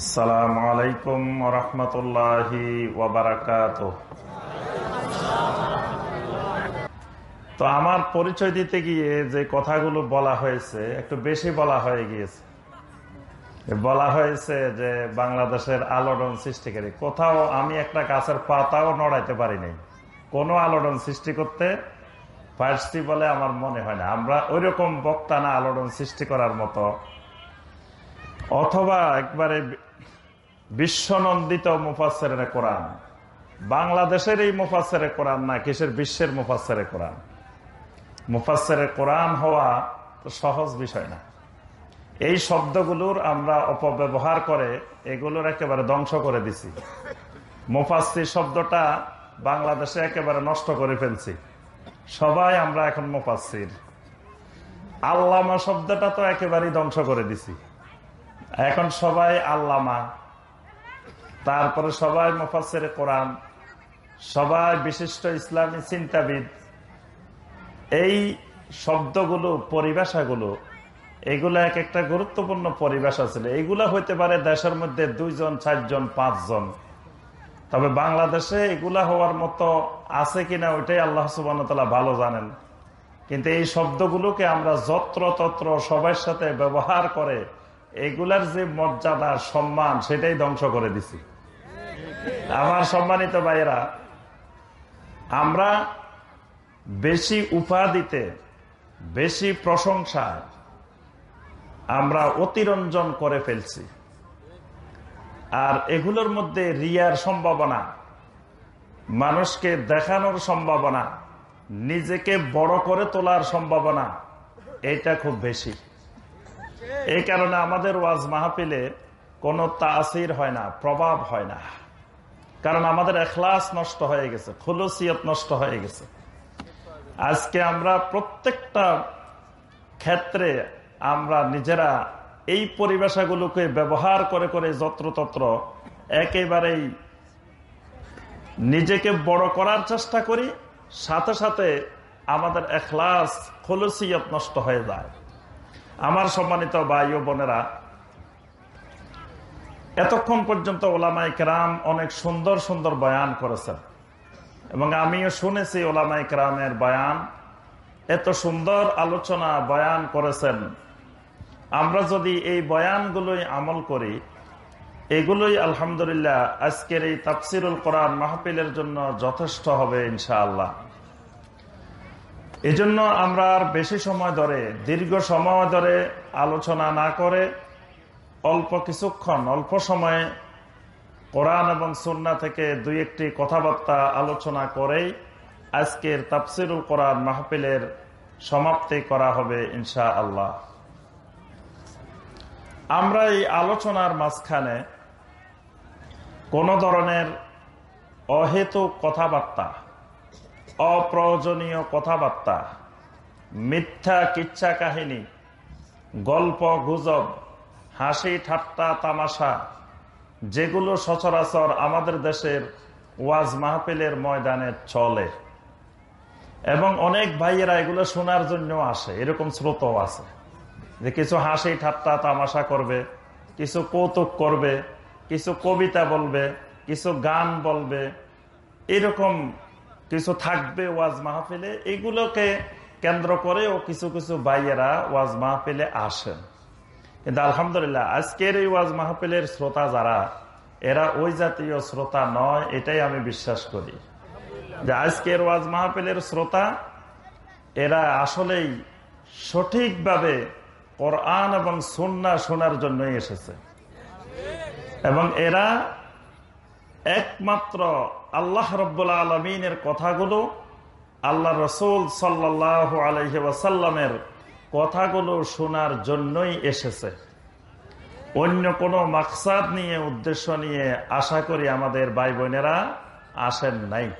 আসসালামু আলাইকুম রহমতুল্লাহি ওবরাকাত তো আমার পরিচয় দিতে গিয়ে যে কথাগুলো বলা হয়েছে, একটু বেশি বলা হয়ে গিয়েছে। বলা হয়েছে যে বাংলাদেশের আলোড়ন সৃষ্টিকারী কোথাও আমি একটা গাছের পাতাও নড়াইতে পারি নাই। কোনো আলোড়ন সৃষ্টি করতে পারছি বলে আমার মনে হয় না। আমরা ওইরকম বক্তা না আলোড়ন সৃষ্টি করার মতো। অথবা একবারে বিশ্বনন্দিত মুফাসের কোরআন। বাংলাদেশের এই মুফাসের কোরআন না, কিসের বিশ্বের মুফাসের কোরআন? মুফাসের কোরআন হওয়া তো সহজ বিষয় না। এই শব্দগুলোর আমরা অপব্যবহার করে এগুলোর একেবারে ধ্বংস করে দিছি। মুফাসি শব্দটা বাংলাদেশে একেবারে নষ্ট করে ফেলছি। সবাই আমরা এখন মুফাসির আল্লামা শব্দটা তো একেবারেই ধ্বংস করে দিছি। এখন সবাই আল্লামা। তারপরে সবাই মুফাসের কোরআন, সবাই বিশিষ্ট ইসলামী চিন্তাবিদ। এই শব্দগুলো, পরিভাষাগুলো, এগুলো এক একটা গুরুত্বপূর্ণ পরিভাষা ছিল। এগুলা হইতে পারে দেশের মধ্যে দুইজন, চারজন, পাঁচজন। তবে বাংলাদেশে এগুলা হওয়ার মতো আছে কিনা ওইটাই আল্লাহ সুবান ভালো জানেন। কিন্তু এই শব্দগুলোকে আমরা যত্র তত্র সবার সাথে ব্যবহার করে এগুলার যে মর্যাদা, সম্মান, সেটাই ধ্বংস করে দিছি। আমার সম্মানিত ভাইয়েরা, আমরা বেশি উপাধিতে, বেশি প্রশংসা আমরা অতিরঞ্জন করে ফেলছি। আর এগুলোর মধ্যে রিয়ার সম্ভাবনা, মানুষকে দেখানোর সম্ভাবনা, নিজেকে বড় করে তোলার সম্ভাবনা, এটা খুব বেশি। এই কারণে আমাদের ওয়াজ মাহফিলে কোনো তাসির হয় না, প্রভাব হয় না। কারণ আমাদের এখলাস নষ্ট হয়ে গেছে, খুলসিয়ত নষ্ট হয়ে গেছে। আজকে আমরা প্রত্যেকটা ক্ষেত্রে আমরা নিজেরা এই পরিবেশাগুলোকে ব্যবহার করে করে যত্রতত্র একেবারেই নিজেকে বড় করার চেষ্টা করি, সাথে সাথে আমাদের এখলাস, খলসিয়ত নষ্ট হয়ে যায়। আমার সম্মানিত ভাই ও বোনেরা এতক্ষণ পর্যন্ত ওলামাই কেরাম অনেক সুন্দর সুন্দর বয়ান করেছেন। এবং আমিও শুনেছি ওলামাই কেরামের বয়ান, এত সুন্দর আলোচনা বয়ান করেছেন। আমরা যদি এই বয়ানগুলোই আমল করি, এগুলোই আলহামদুলিল্লাহ আজকের এই তাফসিরুল কোরআন মাহফিলের জন্য যথেষ্ট হবে ইনশাআল্লাহ। এজন্য আমরা আর বেশি সময় ধরে, দীর্ঘ সময় ধরে আলোচনা না করে অল্প কিছুক্ষণ, অল্প সময়ে কোরআন এবং সুন্না থেকে দুই একটি কথাবার্তা আলোচনা করেই আজকের তাফসিরুল কোরআন মাহফিলের সমাপ্তি করা হবে ইনশা আল্লাহ আমরা এই আলোচনার মাঝখানে কোন ধরনের অহেতুক কথাবার্তা, অপ্রয়োজনীয় কথাবার্তা, মিথ্যা কিচ্ছা কাহিনী, গল্প গুজব হাসি, ঠাট্টা, তামাশা, যেগুলো সচরাচর আমাদের দেশের ওয়াজ মাহফিলের ময়দানে চলে। এবং অনেক ভাইয়েরা এগুলো শোনার জন্য আসে, এরকম স্রোতও আছে। যে কিছু হাসি, ঠাট্টা, তামাশা করবে, কিছু কৌতুক করবে, কিছু কবিতা বলবে, কিছু গান বলবে, এরকম কিছু থাকবে ওয়াজ মাহফিলে, এগুলোকে কেন্দ্র করেও কিছু কিছু ভাইয়েরা ওয়াজ মাহফিলে আসেন। কিন্তু আলহামদুলিল্লাহ, আজকের এই ওয়াজ মাহফিলের শ্রোতা যারা, এরা ওই জাতীয় শ্রোতা নয়, এটাই আমি বিশ্বাস করি। যে আজকের ওয়াজ মাহফিলের শ্রোতা, এরা আসলেই সঠিকভাবে কোরআন এবং সন্না শোনার জন্যই এসেছে। এবং এরা একমাত্র আল্লাহ রব্বুল্লা আলমিনের কথাগুলো আল্লাহ রসুল সাল্লাহ আলহি ওয়াসাল্লামের কথাগুলো শোনার জন্যই এসেছে। অন্য কোনো মাকসাদ নিয়ে, উদ্দেশ্য নিয়ে আশা করি আমাদের ভাই বোনেরা আসেন নাই।